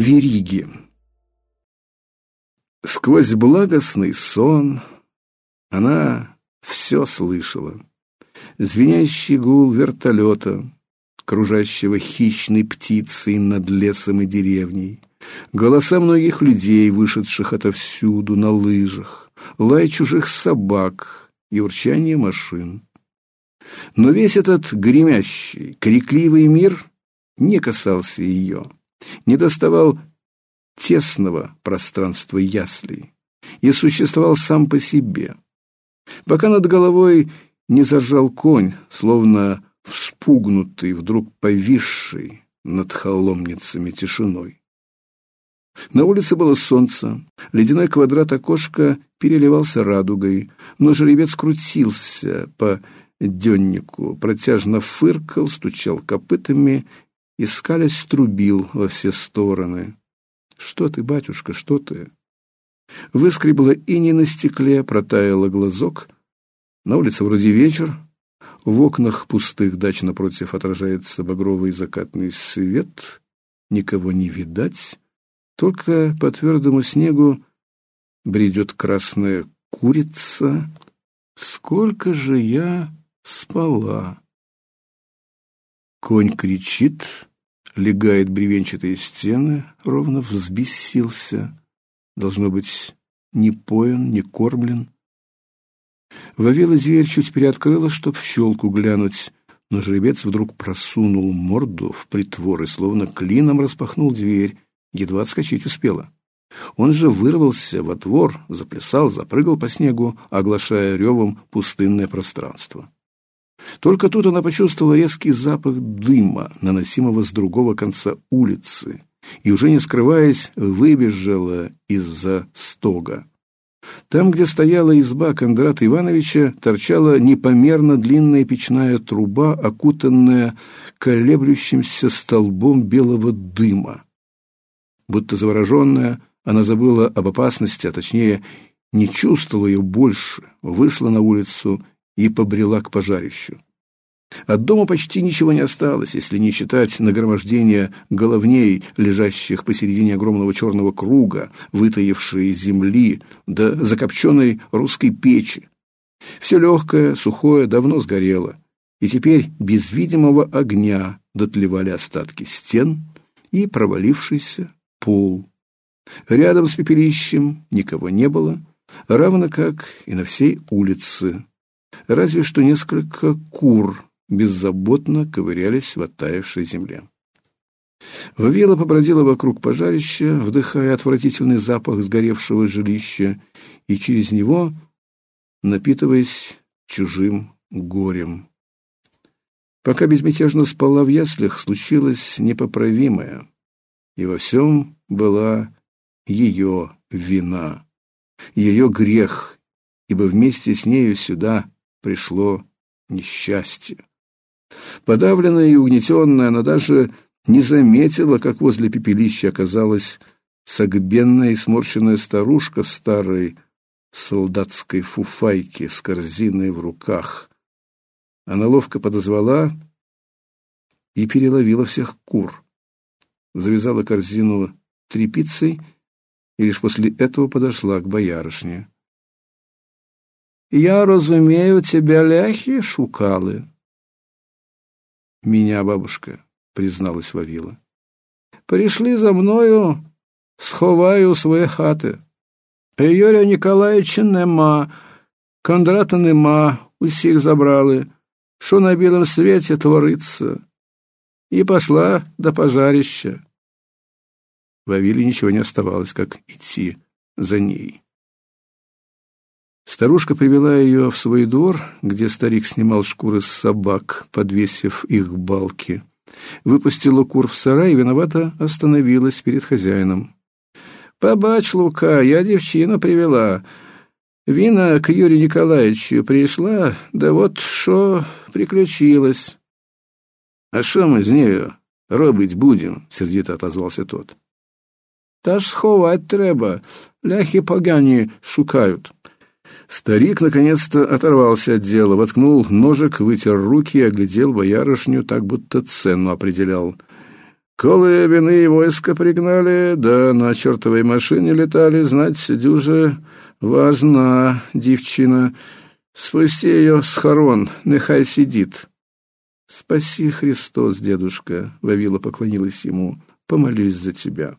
Вериги. Сквозь благостный сон она все слышала. Звенящий гул вертолета, кружащего хищной птицей над лесом и деревней, голоса многих людей, вышедших отовсюду на лыжах, лай чужих собак и урчание машин. Но весь этот гремящий, крикливый мир не касался ее, не доставал тесного пространства яслей и существовал сам по себе. Пока над головой не заржал конь, словно вспугнутый, вдруг повисший над холомницами тишиной. На улице было солнце, ледяной квадрат окошка переливался радугой, но жеребец крутился по деннику, протяжно фыркал, стучал копытами и скалясь трубил во все стороны. Что ты, батюшка, что ты? Выскребла не на стекле, протаяло глазок. На улице вроде вечер. В окнах пустых дач напротив отражается багровый закатный свет. Никого не видать. Только по твердому снегу бредет красная курица. Сколько же я спала? Конь кричит, легает бревенчатые стены, ровно взбесился. Должно быть, не поен, не кормлен. Вавила зверь чуть приоткрыла, чтоб в щелку глянуть, но жеребец вдруг просунул морду в притвор и словно клином распахнул дверь, едва отскочить успела. Он же вырвался во двор, заплясал, запрыгал по снегу, оглашая ревом пустынное пространство. Только тут она почувствовала резкий запах дыма, наносимого с другого конца улицы, и уже не скрываясь, выбежала из-за стога. Там, где стояла изба Кондрата Ивановича, торчала непомерно длинная печная труба, окутанная колеблющимся столбом белого дыма. Будто завороженная, она забыла об опасности, а точнее, не чувствовала ее больше, вышла на улицу и побрела к пожарищу. От дома почти ничего не осталось, если не считать нагромождения головней, лежащих посередине огромного черного круга, вытаившей земли, да закопченной русской печи. Все легкое, сухое давно сгорело, и теперь без видимого огня дотлевали остатки стен и провалившийся пол. Рядом с пепелищем никого не было, равно как и на всей улице, разве что несколько кур беззаботно ковырялись в оттаившей земле. Вавила побродила вокруг пожарища, вдыхая отвратительный запах сгоревшего жилища, и через него напитываясь чужим горем. Пока безмятежно спала в яслях, случилось непоправимое, и во всем была ее вина, ее грех, ибо вместе с нею сюда пришло несчастье. Подавленная и угнетенная, она даже не заметила, как возле пепелища оказалась согбенная и сморщенная старушка в старой солдатской фуфайке с корзиной в руках. Она ловко подозвала и переловила всех кур. Завязала корзину тряпицей и лишь после этого подошла к боярышне. Я разумею, тебя ляхи шукали. Меня, бабушка, призналась Вавила. Пришли за мною, сховаю свої хати. Юрія Ніколаївича нема, Кондрата нема, усіх забрали, що на білому світі твориться. И пошла до пожарища. Вавиле ничего не оставалось, как идти за ней. Старушка привела ее в свой двор, где старик снимал шкуры с собак, подвесив их к балке. Выпустила кур в сарай и виновато остановилась перед хозяином. «Побач, Лука, я девчину привела. Вина к Юрию Николаевичу пришла, да вот что приключилось». «А что мы с нею робить будем?» — сердито отозвался тот. «Та ж сховать треба, ляхи погані шукают». Старик наконец-то оторвался от дела, воткнул ножик, вытер руки и оглядел боярышню, так будто цену определял. Колы вины и войска пригнали, да на чертовой машине летали, знать, дюже важна девчина. Спусти ее с хорон, нехай сидит. Спаси Христос, дедушка, Вавила поклонилась ему. Помолюсь за тебя.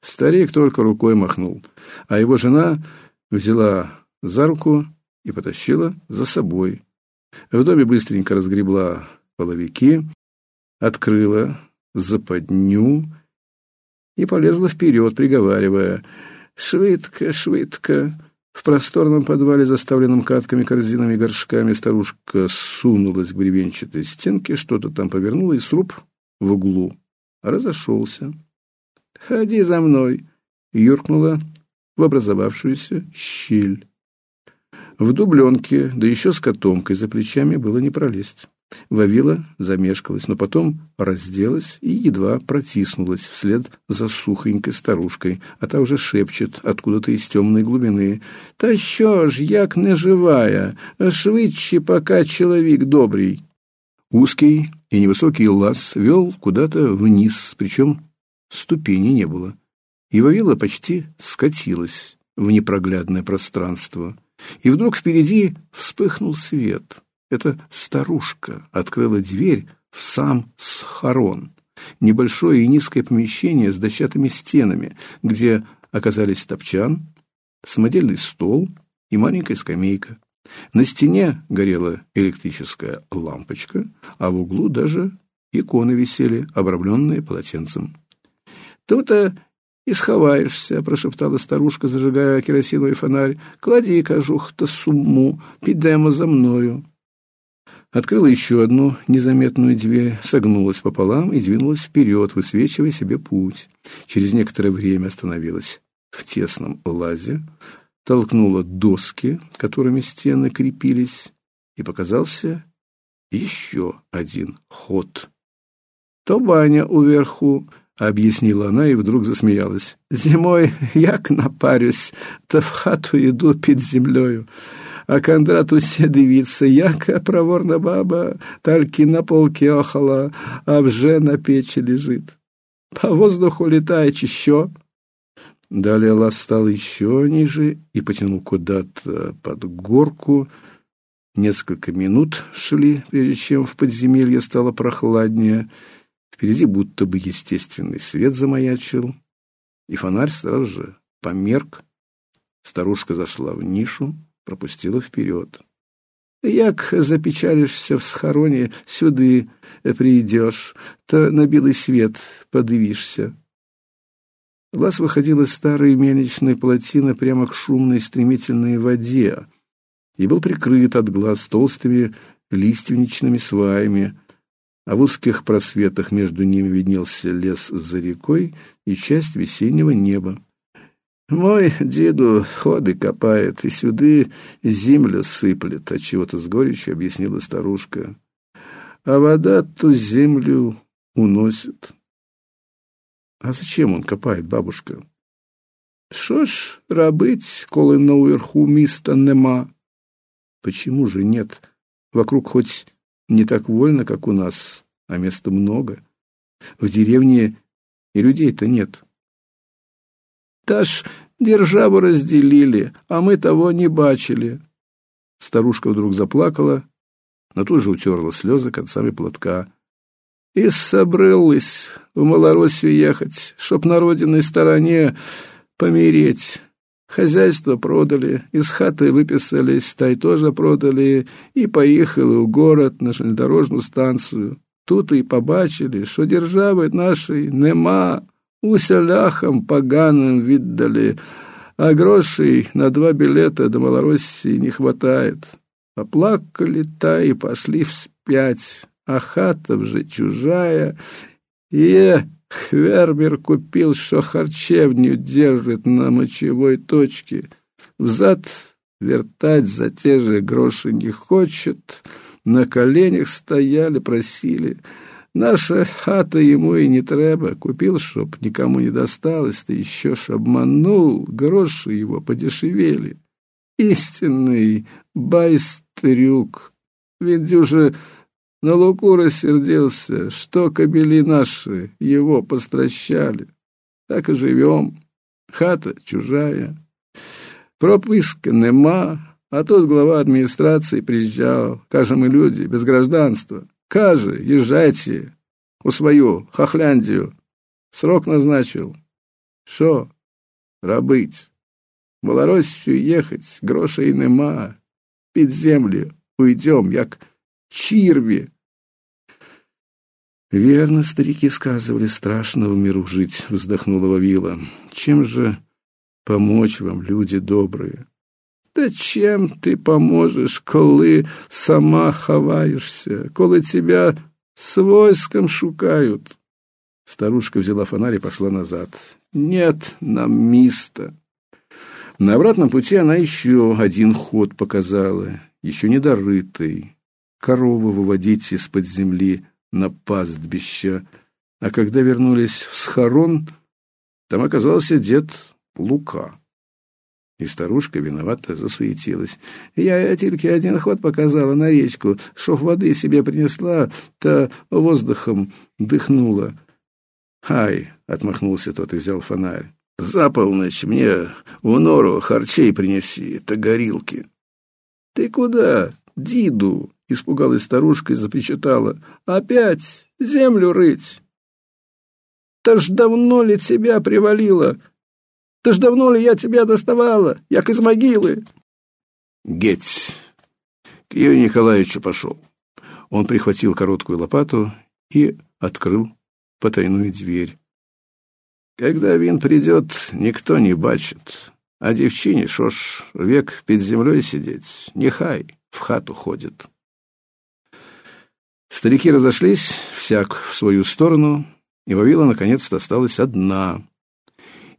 Старик только рукой махнул, а его жена взяла за руку и потащила за собой. В доме быстренько разгребла половики, открыла западню и полезла вперед, приговаривая «Швидко, швидко!» В просторном подвале, заставленном катками, корзинами, горшками, старушка сунулась к бревенчатой стенке, что-то там повернула, и сруб в углу разошелся. «Ходи за мной!» — юркнула в образовавшуюся щель. В дубленке, да еще с котомкой за плечами было не пролезть. Вавила замешкалась, но потом разделась и едва протиснулась вслед за сухонькой старушкой, а та уже шепчет откуда-то из темной глубины. «Та що ж, як не живая, швидше, пока человек добрый». Узкий и невысокий лаз вел куда-то вниз, причем ступеней не было. И Вавила почти скатилась в непроглядное пространство. И вдруг впереди вспыхнул свет — эта старушка открыла дверь в сам схорон, небольшое и низкое помещение с дощатыми стенами, где оказались топчан, самодельный стол и маленькая скамейка. На стене горела электрическая лампочка, а в углу даже иконы висели, обрамленные полотенцем. «То-то и сховаешься», — прошептала старушка, зажигая керосиновый фонарь. «Клади, кажух-то, сумму, підемо за мною» открыла еще одну незаметную дверь, согнулась пополам и двинулась вперед, высвечивая себе путь. Через некоторое время остановилась в тесном лазе, толкнула доски, которыми стены крепились, и показался еще один ход. «То баня уверху», — объяснила она и вдруг засмеялась. «Зимой як напарюсь, то в хату иду під землею». А Кондрат усе дивиться, яка проворна баба, тільки на полке охала, а вже на печи лежит. По воздуху летает що? Далее лаз стал еще ниже и потянул куда-то под горку. Несколько минут шли, прежде чем в подземелье стало прохладнее. Впереди будто бы естественный свет замаячил, и фонарь сразу же померк. Старушка зашла в нишу, пропустила вперед. Як запечалишься в схороне, сюды придешь, то на белый свет подивишься. Лаз выходил из старой мельничной плотины прямо к шумной стремительной воде и был прикрыт от глаз толстыми лиственничными сваями, а в узких просветах между ними виднелся лес за рекой и часть весеннего неба. Мой деду ходы копает и сюды землю сыплет, от чего-то с горечью объяснила старушка. А вода ту землю уносит. А зачем он копает, бабушка? Що ж робить, коли наверху міста нема? Почему же нет? Вокруг хоть не так вольно, как у нас, а места много. В деревне и людей-то нет. Та ж державу разделили, а мы того не бачили. Старушка вдруг заплакала, но тут же утерла слезы концами платка. И собралась в Малороссию ехать, чтоб на родиной стороне помереть. Хозяйство продали, из хаты выписались, тай тоже продали, и поехали в город на железнодорожную станцию. Тут и побачили, что державы нашей нема, усяляхам поганым віддали, а грошей на два билета до Малороссии не хватает. Поплакали та и пошли вспять, а хата вже чужая, и Хвермер купил, что харчевню держит на мочевой точке. Взад вертать за те же гроши не хочет, на коленях стояли, просили — Наша хата ему и не треба. Купил, чтоб никому не досталось, да еще ж обманул, гроши его подешевели. Истинный байстрюк. Він дуже на Луку рассердился, что кобели наши его постращали. Так и живем. Хата чужая. Прописка нема, а тут глава администрации приезжал. Каже, мы люди, без гражданства. Каже, езжайте у свою Хохляндию. Срок назначил. Що? Робить? В Малороссию ехать, грошей нема. Під землю уйдем, як черви. Верно, старики сказывали, страшно в миру жить, вздохнула Вавила. Чем же помочь вам, люди добрые? Да чем ты поможешь, коли сама ховаешься, коли тебя с войском шукают? Старушка взяла фонарь и пошла назад. Нет нам места. На обратном пути она еще один ход показала, еще недорытый. Корову выводить из-под земли на пастбище. А когда вернулись в схорон, там оказался дед Лука. И старушка виновато засуетилась. Я только один ход показала на речку, шов воды себе принесла, то воздухом дыхнула. «Ай!» — отмахнулся тот и взял фонарь. «За полночь мне у нору харчей принеси, то горилки». «Ты куда, диду?» — испугалась старушка и запечатала. «Опять землю рыть!» «Та ж давно ли тебя привалило?» Ты ж давно ли я тебя доставала, як из могилы? Геть. К Юрию Николаевичу пошел. Он прихватил короткую лопату и открыл потайную дверь. Когда він придет, никто не бачит, а девчине шо ж век под землей сидеть, нехай в хату ходит. Старики разошлись, всяк в свою сторону, и Вавила наконец-то осталась одна.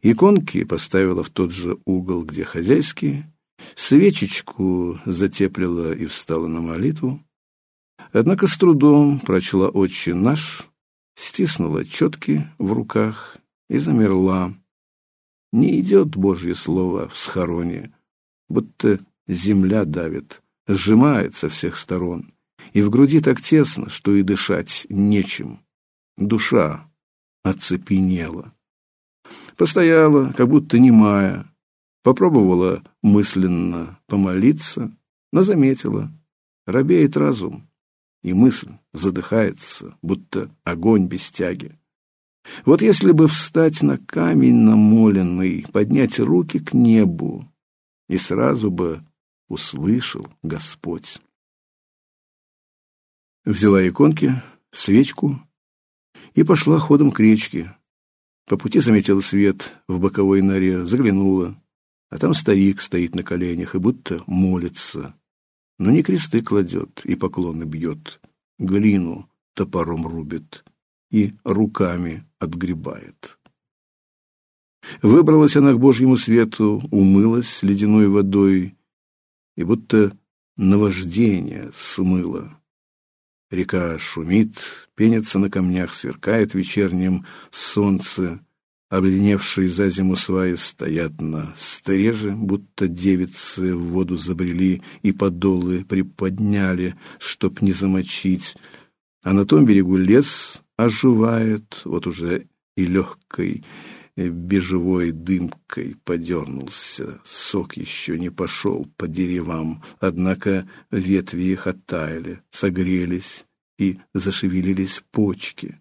Иконки поставила в тот же угол, где хозяйские, свечечку затеплила и встала на молитву. Однако с трудом прочла «Отче наш», стиснула четки в руках и замерла. Не идет Божье слово в схороне, будто земля давит, сжимает со всех сторон, и в груди так тесно, что и дышать нечем. Душа оцепенела. Постояла, как будто немая, попробовала мысленно помолиться, но заметила, робеет разум, и мысль задыхается, будто огонь без тяги. Вот если бы встать на камень намоленный, поднять руки к небу, и сразу бы услышал Господь. Взяла иконки, свечку и пошла ходом к речке, по пути заметила свет в боковой норе, заглянула, а там старик стоит на коленях и будто молится, но не кресты кладет и поклоны бьет, глину топором рубит и руками отгребает. Выбралась она к Божьему свету, умылась ледяной водой и будто наваждение смыла. Река шумит, пенится на камнях, сверкает в вечернем солнце. Обледеневшие за зиму сваи стоят на стреже, будто девицы в воду забрели и подолы приподняли, чтоб не замочить. А на том берегу лес оживает, вот уже и легкой бежевой дымкой подернулся. Сок еще не пошел по деревам, однако ветви их оттаяли, согрелись и зашевелились почки.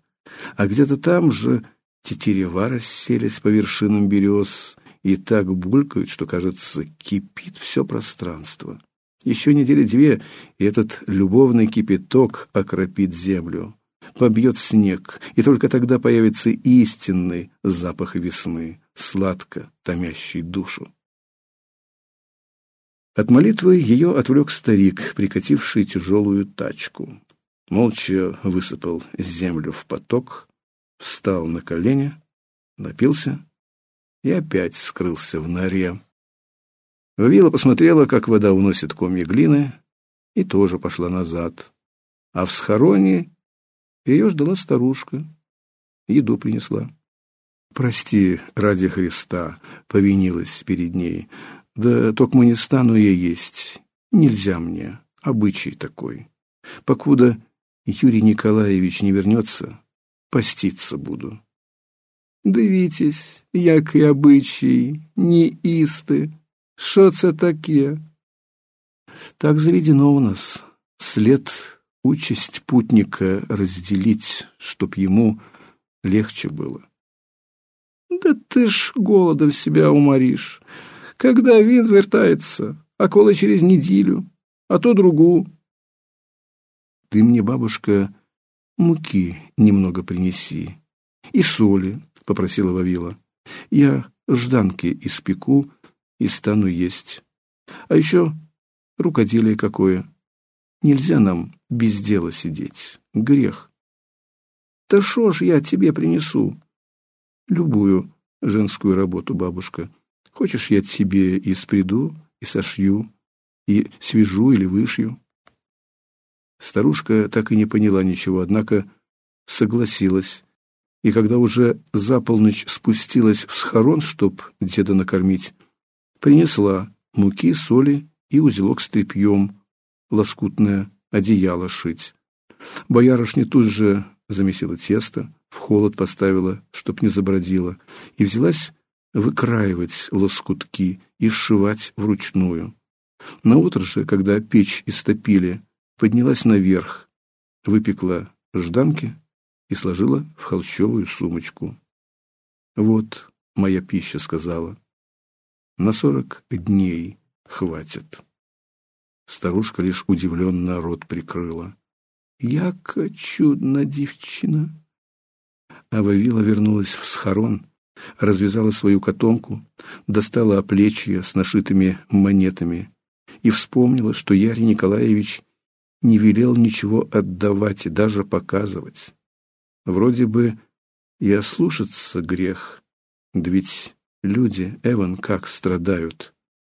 А где-то там же тетерева расселись по вершинам берез и так булькают, что, кажется, кипит все пространство. Еще недели две, и этот любовный кипяток окропит землю побьет снег, и только тогда появится истинный запах весны, сладко томящий душу. От молитвы ее отвлек старик, прикативший тяжелую тачку. Молча высыпал землю в поток, встал на колени, напился и опять скрылся в норе. Вавила посмотрела, как вода уносит комья глины, и тоже пошла назад. А в схороне ее ждала старушка, еду принесла. Прости, ради Христа, повинилась перед ней. Да только мы не стану я есть. Нельзя мне, обычай такой. Покуда Юрий Николаевич не вернется, поститься буду. Дивитесь, який обичай, не істи. Що це таке? Так заведено у нас. След участь путника разделить, чтоб ему легче было. Да ты ж голодом себя уморишь. Когда він вертается, а коли через неделю, а то другую. Ты мне, бабушка, муки немного принеси и соли, попросила Вавила. Я жданки испеку и стану есть. А еще рукоделие какое. Нельзя нам без дела сидеть. Грех. Да шо ж я тебе принесу? Любую женскую работу, бабушка. Хочешь, я тебе и спреду, и сошью, и свяжу или вышью? Старушка так и не поняла ничего, однако согласилась. И когда уже за полночь спустилась в схорон, чтоб деда накормить, принесла муки, соли и узелок с тряпьем, лоскутное одеяло шить. Боярышня тут же замесила тесто, в холод поставила, чтоб не забродило, и взялась выкраивать лоскутки и сшивать вручную. На утро же, когда печь истопили, поднялась наверх, выпекла жданки и сложила в холщовую сумочку. Вот моя пища, сказала. На сорок дней хватит. Старушка лишь удивленно рот прикрыла. Яка чудна девчина. А Вавила вернулась в схорон, развязала свою котомку, достала оплечье с нашитыми монетами и вспомнила, что Ярий Николаевич не велел ничего отдавать и даже показывать. Вроде бы и ослушаться грех, да ведь люди, Эван, как страдают,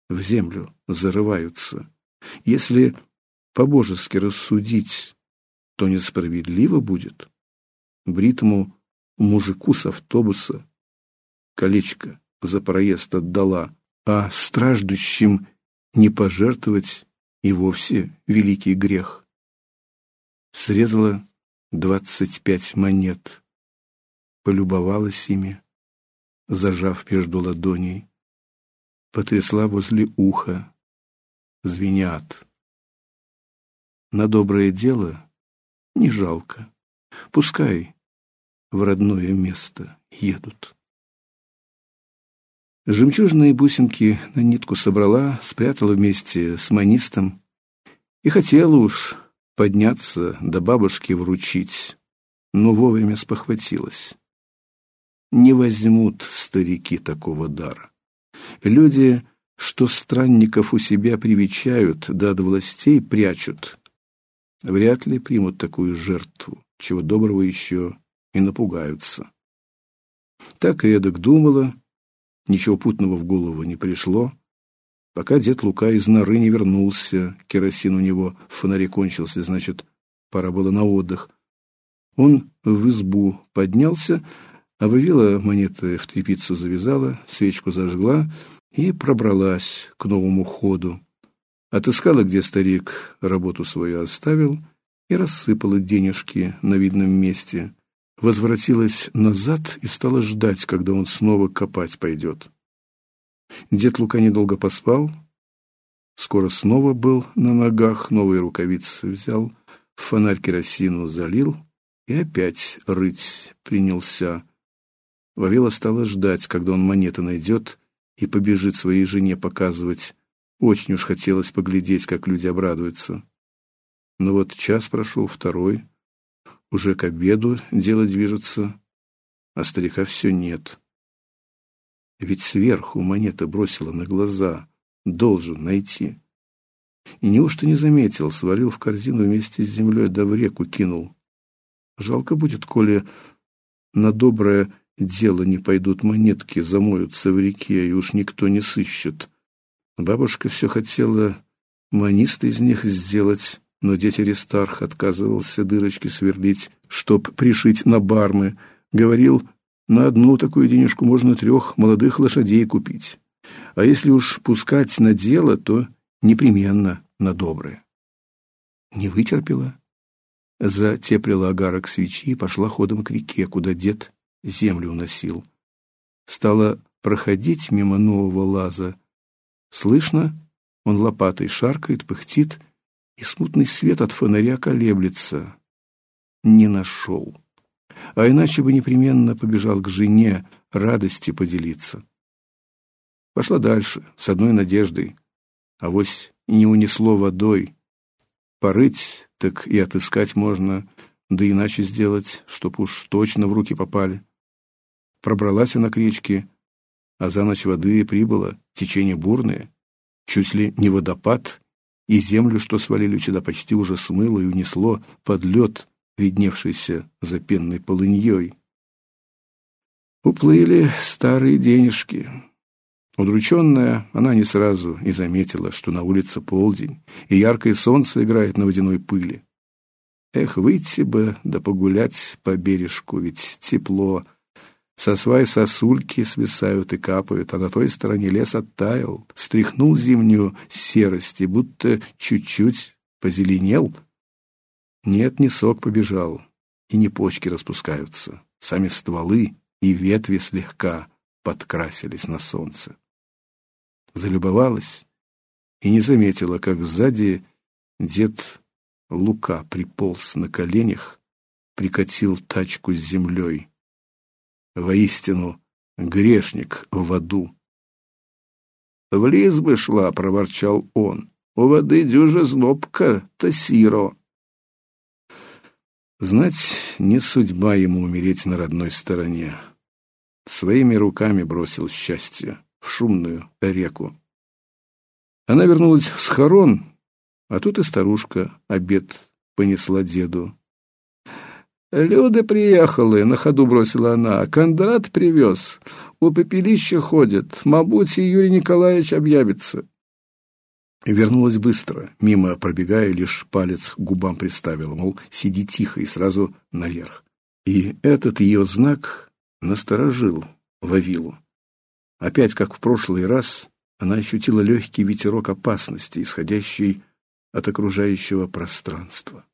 в землю зарываются. Если по-божески рассудить, то несправедливо будет бритому мужику с автобуса колечко за проезд отдала, а страждущим не пожертвовать и вовсе великий грех. Срезала двадцать пять монет, полюбовалась ими, зажав между ладоней, потрясла возле уха, звенят. На доброе дело не жалко, пускай в родное место едут. Жемчужные бусинки на нитку собрала, спрятала вместе с манистом и хотела уж подняться до бабушки вручить, но вовремя спохватилась. Не возьмут старики такого дара. Люди, что странников у себя привечают, да от властей прячут, вряд ли примут такую жертву, чего доброго еще и напугаются. Так и эдак думала, Ничего путного в голову не пришло, пока дед Лука из норы не вернулся. Керосин у него в фонаре кончился, значит, пора было на отдых. Он в избу поднялся, а вывела монеты в тряпицу завязала, свечку зажгла и пробралась к новому ходу. Отыскала, где старик работу свою оставил, и рассыпала денежки на видном месте возвратилась назад и стала ждать, когда он снова копать пойдет. Дед Лука недолго поспал, скоро снова был на ногах, новые рукавицы взял, фонарь керосину залил и опять рыть принялся. Вавила стала ждать, когда он монеты найдет и побежит своей жене показывать. Очень уж хотелось поглядеть, как люди обрадуются. Но вот час прошел, второй — уже к обеду дело движется, а старика все нет. Ведь сверху монета бросила на глаза, должен найти. И неужто не заметил, свалил в корзину вместе с землей, да в реку кинул. Жалко будет, коли на доброе дело не пойдут монетки, замоются в реке, и уж никто не сыщет. Бабушка все хотела манист из них сделать, но дядя Аристарх отказывался дырочки сверлить, чтоб пришить на бармы. Говорил, на одну такую денежку можно трех молодых лошадей купить. А если уж пускать на дело, то непременно на доброе. Не вытерпела, затеплила огарок свечи и пошла ходом к реке, куда дед землю уносил. Стала проходить мимо нового лаза. Слышно, он лопатой шаркает, пыхтит, и смутный свет от фонаря колеблется. Не нашел. А иначе бы непременно побежал к жене радости поделиться. Пошла дальше, с одной надеждой. Авось не унесло водой. Порыть, так и отыскать можно, да иначе сделать, чтоб уж точно в руки попали. Пробралась она к речке, а за ночь воды прибыло, течение бурное, чуть ли не водопад, и землю, что свалили сюда, почти уже смыло и унесло под лед, видневшийся за пенной полыньей. Уплыли старые денежки. Удрученная, она не сразу и заметила, что на улице полдень, и яркое солнце играет на водяной пыли. Эх, выйти бы да погулять по бережку, ведь тепло, со свай сосульки свисают и капают, а на той стороне лес оттаял, стряхнул зимнюю серость и будто чуть-чуть позеленел. Нет, не сок побежал, и не почки распускаются. Сами стволы и ветви слегка подкрасились на солнце. Залюбовалась и не заметила, как сзади дед Лука приполз на коленях, прикатил тачку с землей воистину грешник в аду. В лес бы шла, проворчал он. У воды дюжа знобка, то сиро. Знать, не судьба ему умереть на родной стороне. Своими руками бросил счастье в шумную реку. Она вернулась в схорон, а тут и старушка обед понесла деду. Люди приехали, на ходу бросила она. Кондрат привез. У пепелища ходит. Мабуть, и Юрий Николаевич объявится. Вернулась быстро, мимо пробегая, лишь палец к губам приставила, мол, сиди тихо и сразу наверх. И этот ее знак насторожил Вавилу. Опять, как в прошлый раз, она ощутила легкий ветерок опасности, исходящий от окружающего пространства.